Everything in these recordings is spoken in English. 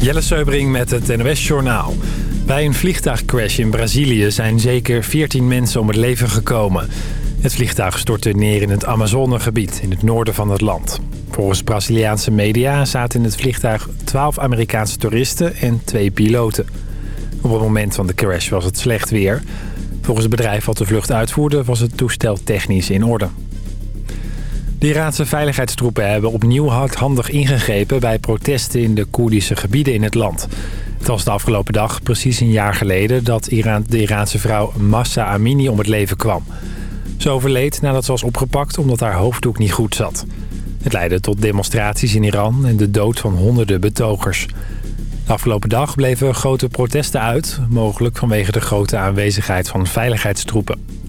Jelle Seubring met het NOS Journaal. Bij een vliegtuigcrash in Brazilië zijn zeker 14 mensen om het leven gekomen. Het vliegtuig stortte neer in het Amazonegebied in het noorden van het land. Volgens Braziliaanse media zaten in het vliegtuig 12 Amerikaanse toeristen en twee piloten. Op het moment van de crash was het slecht weer. Volgens het bedrijf wat de vlucht uitvoerde was het toestel technisch in orde. De Iraanse veiligheidstroepen hebben opnieuw hardhandig ingegrepen... bij protesten in de Koerdische gebieden in het land. Het was de afgelopen dag precies een jaar geleden... dat Iran, de Iraanse vrouw Massa Amini om het leven kwam. Ze overleed nadat ze was opgepakt omdat haar hoofddoek niet goed zat. Het leidde tot demonstraties in Iran en de dood van honderden betogers. De afgelopen dag bleven grote protesten uit... mogelijk vanwege de grote aanwezigheid van veiligheidstroepen.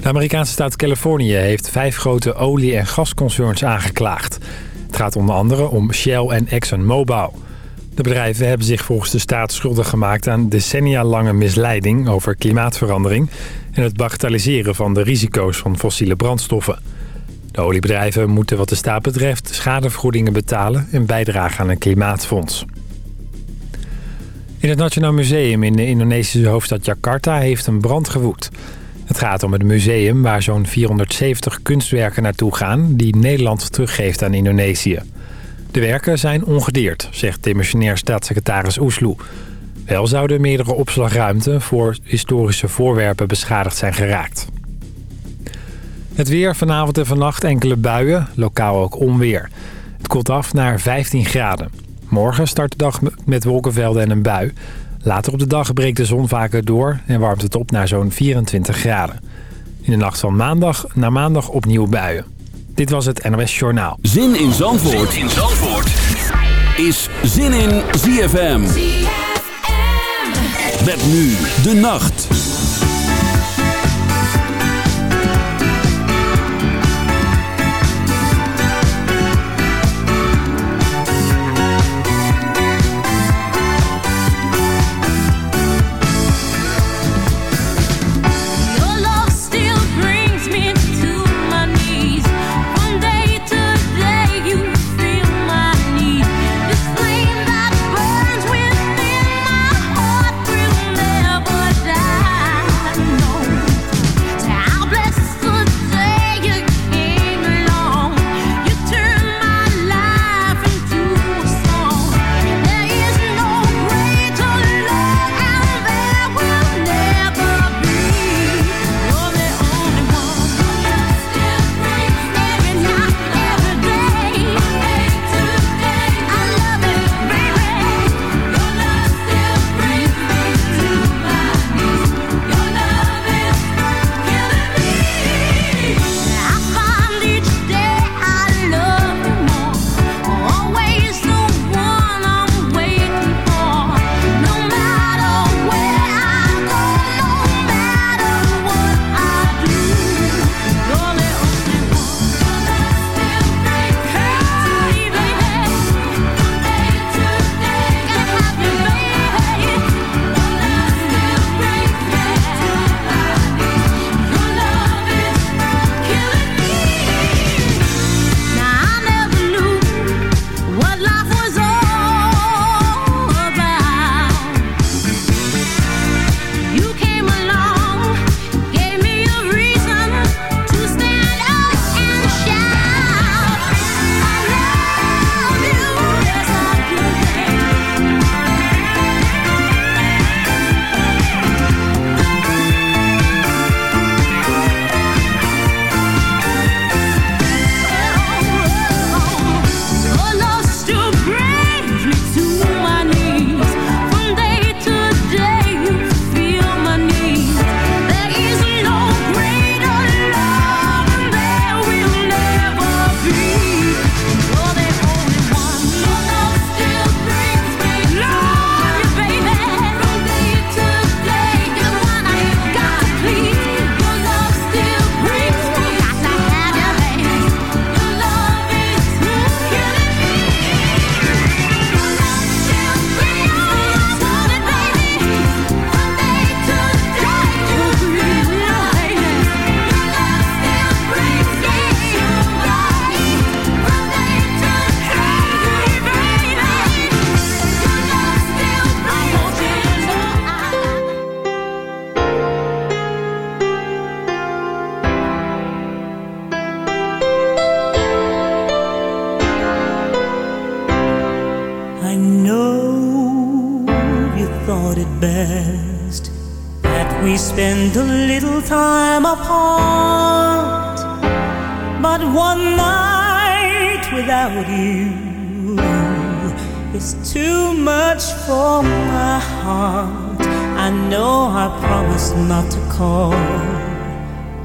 De Amerikaanse staat Californië heeft vijf grote olie- en gasconcerns aangeklaagd. Het gaat onder andere om Shell en ExxonMobil. De bedrijven hebben zich volgens de staat schuldig gemaakt aan decennia lange misleiding over klimaatverandering... en het bagatelliseren van de risico's van fossiele brandstoffen. De oliebedrijven moeten wat de staat betreft schadevergoedingen betalen en bijdragen aan een klimaatfonds. In het Nationaal Museum in de Indonesische hoofdstad Jakarta heeft een brand gewoed. Het gaat om het museum waar zo'n 470 kunstwerken naartoe gaan... die Nederland teruggeeft aan Indonesië. De werken zijn ongedeerd, zegt demissionair staatssecretaris Oesloe. Wel zouden meerdere opslagruimten voor historische voorwerpen beschadigd zijn geraakt. Het weer vanavond en vannacht enkele buien, lokaal ook onweer. Het koelt af naar 15 graden. Morgen start de dag met wolkenvelden en een bui. Later op de dag breekt de zon vaker door en warmt het op naar zo'n 24 graden. In de nacht van maandag naar maandag opnieuw buien. Dit was het NOS Journaal. Zin in Zandvoort, zin in Zandvoort. is Zin in ZFM. ZFM. Met nu de nacht.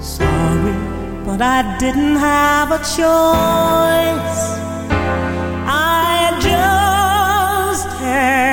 Sorry, but I didn't have a choice. I just had.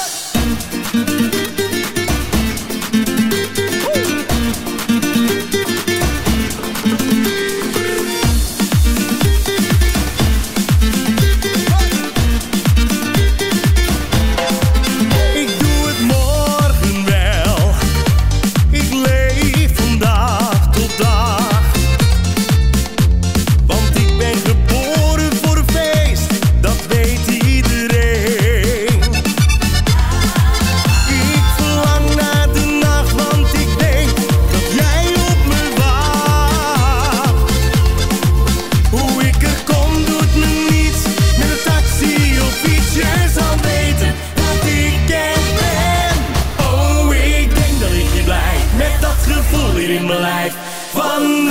life. Van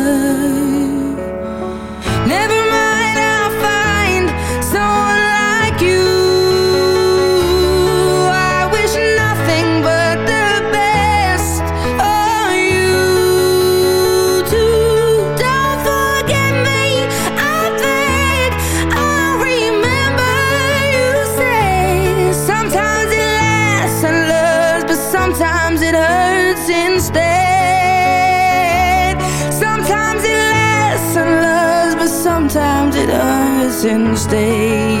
and stay.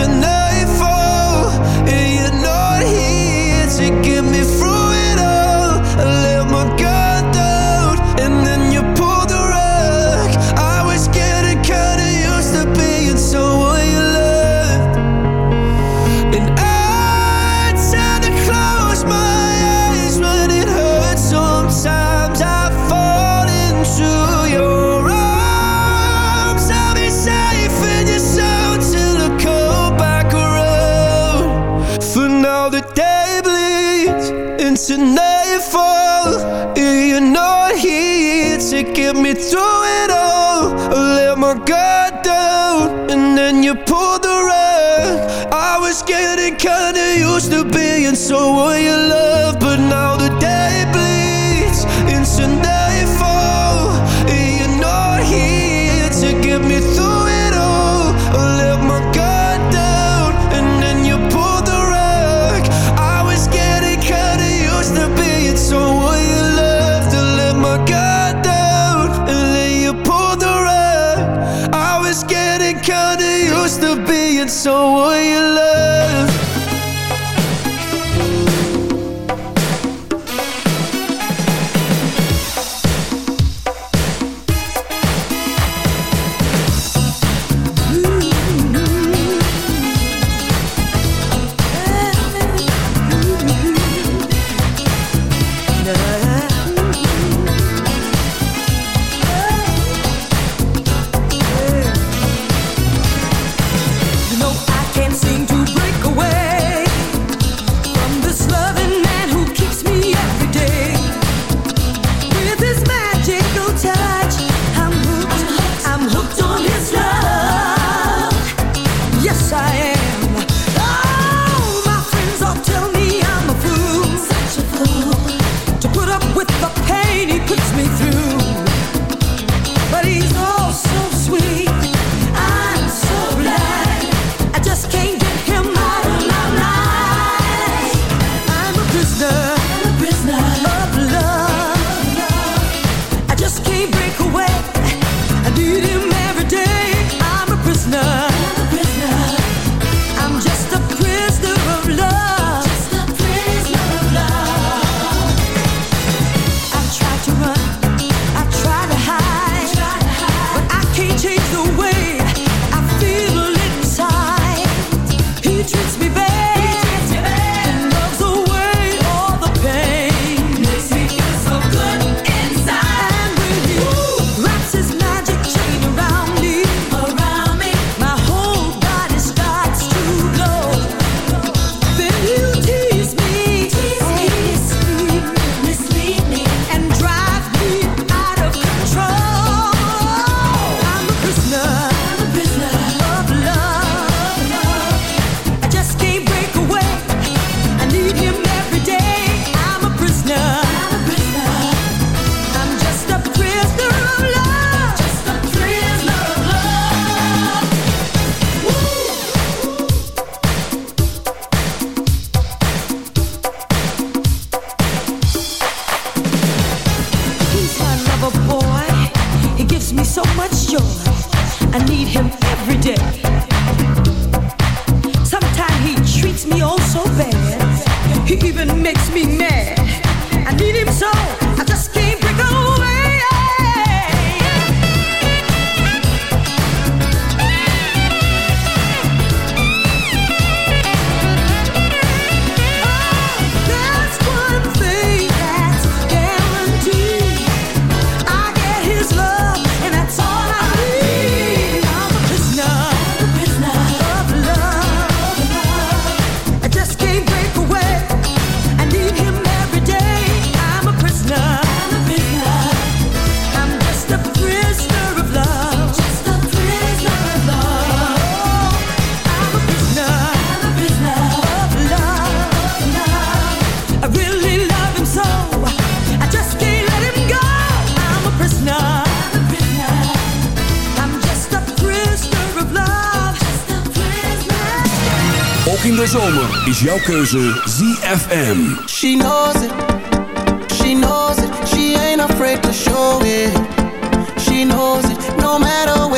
into nightfall keuze ZFM. She knows it, she knows it, she ain't afraid to show it. She knows it, no matter where.